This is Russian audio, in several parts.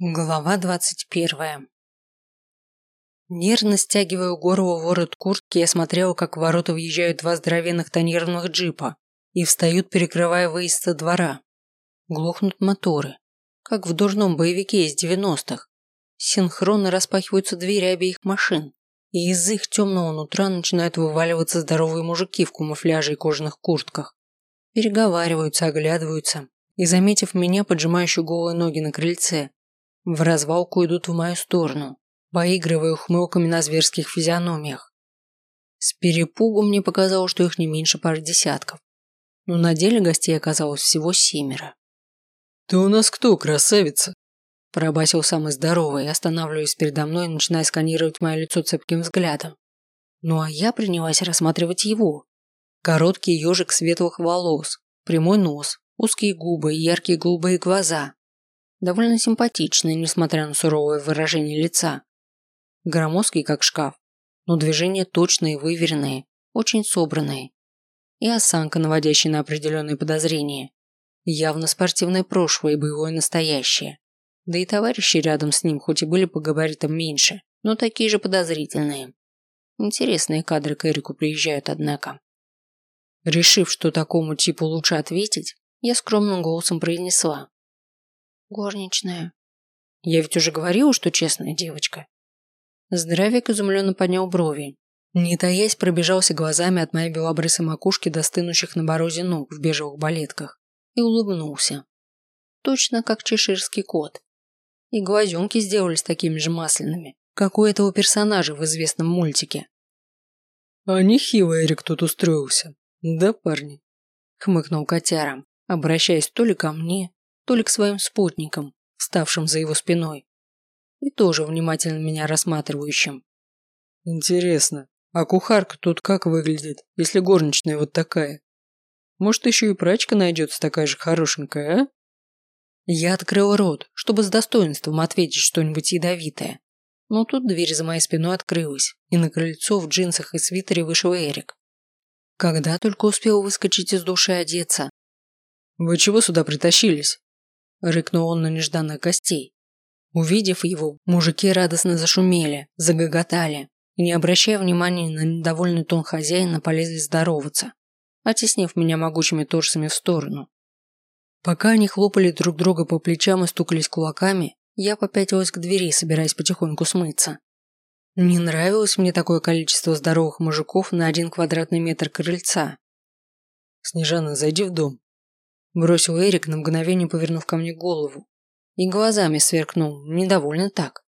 Глава двадцать первая. Нервно стягивая горло ворот куртки, я смотрела, как в ворота въезжают два здоровенных тонированных джипа и встают, перекрывая выезд со двора. Глохнут моторы, как в дурном боевике из девяностых. Синхронно распахиваются двери обеих машин, и из их темного нутра начинают вываливаться здоровые мужики в камуфляже и кожаных куртках. Переговариваются, оглядываются и, заметив меня, поджимающую голые ноги на крыльце, в развалку идут в мою сторону, поигрывая ухмылками на зверских физиономиях. С перепугу мне показалось, что их не меньше пары десятков, но на деле гостей оказалось всего семеро. «Ты у нас кто, красавица?» Пробасил самый здоровый, останавливаясь передо мной и начиная сканировать мое лицо цепким взглядом. Ну а я принялась рассматривать его. Короткий ежик светлых волос, прямой нос, узкие губы и яркие голубые глаза, довольно симпатичный, несмотря на суровое выражение лица. Громоздкий, как шкаф, но движения точные, выверенные, очень собранные. И осанка, наводящая на определенные подозрения. Явно спортивное прошлое и боевое настоящее. Да и товарищи рядом с ним хоть и были по габаритам меньше, но такие же подозрительные. Интересные кадры к Эрику приезжают, однако. Решив, что такому типу лучше ответить, я скромным голосом произнесла. Горничная. Я ведь уже говорила, что честная девочка. Здоровяк изумленно поднял брови. Не таясь, пробежался глазами от моей белобрысой макушки до стынущих на морозе ног в бежевых балетках и улыбнулся. Точно как чеширский кот. И глазенки сделались такими же масляными, как у этого персонажа в известном мультике. «А нехило Эрик тут устроился, да, парни?» хмыкнул котяром, обращаясь то ли ко мне, то ли к своим спутникам, ставшим за его спиной, и тоже внимательно меня рассматривающим. Интересно, а кухарка тут как выглядит, если горничная вот такая? Может, еще и прачка найдется такая же хорошенькая, а? Я открыл рот, чтобы с достоинством ответить что-нибудь ядовитое. Но тут дверь за моей спиной открылась, и на крыльцо в джинсах и свитере вышел Эрик. Когда только успел выскочить из души одеться. «Вы чего сюда притащились?» Рыкнул он на нежданных гостей. Увидев его, мужики радостно зашумели, загоготали и, не обращая внимания на недовольный тон хозяина, полезли здороваться, оттеснив меня могучими торсами в сторону. Пока они хлопали друг друга по плечам и стукались кулаками, я попятилась к двери, собираясь потихоньку смыться. Не нравилось мне такое количество здоровых мужиков на один квадратный метр крыльца. «Снежана, зайди в дом», Бросил Эрик, на мгновение повернув ко мне голову. И глазами сверкнул, недовольно так.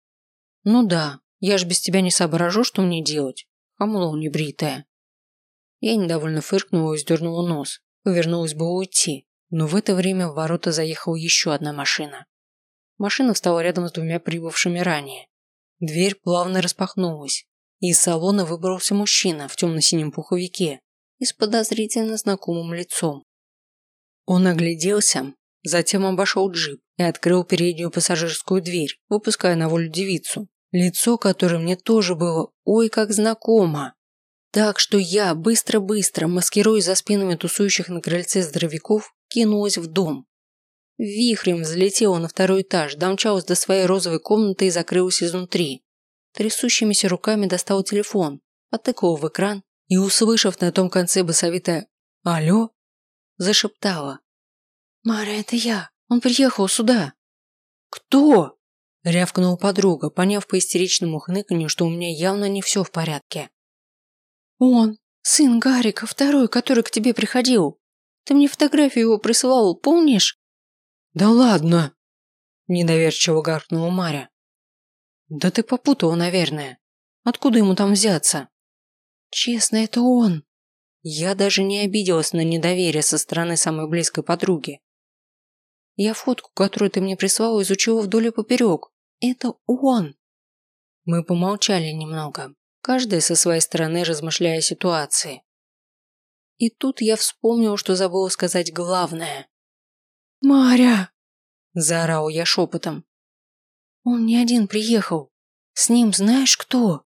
Ну да, я ж без тебя не соображу, что мне делать. Хамло небритая. Я недовольно фыркнула и сдернула нос. Повернулась бы уйти, но в это время в ворота заехала еще одна машина. Машина встала рядом с двумя прибывшими ранее. Дверь плавно распахнулась, и из салона выбрался мужчина в темно-синем пуховике и с подозрительно знакомым лицом. Он огляделся, затем обошел джип и открыл переднюю пассажирскую дверь, выпуская на волю девицу, лицо которой мне тоже было ой как знакомо. Так что я быстро-быстро, маскируясь за спинами тусующих на крыльце здоровяков, кинулась в дом. Вихрем взлетела на второй этаж, домчалась до своей розовой комнаты и закрылась изнутри. Трясущимися руками достал телефон, потыкал в экран и, услышав на том конце басовитое «Алло», зашептала. «Маря, это я. Он приехал сюда». «Кто?» – рявкнула подруга, поняв по истеричному хныканью, что у меня явно не все в порядке. «Он, сын Гарика, второй, который к тебе приходил. Ты мне фотографию его присылал, помнишь?» «Да ладно!» – недоверчиво гаркнула Маря. «Да ты попутала, наверное. Откуда ему там взяться?» «Честно, это он!» Я даже не обиделась на недоверие со стороны самой близкой подруги. Я фотку, которую ты мне прислала, изучила вдоль и поперек. Это он. Мы помолчали немного, каждая со своей стороны размышляя о ситуации. И тут я вспомнила, что забыла сказать главное. «Маря!» – заорал я шепотом. «Он не один приехал. С ним знаешь кто?»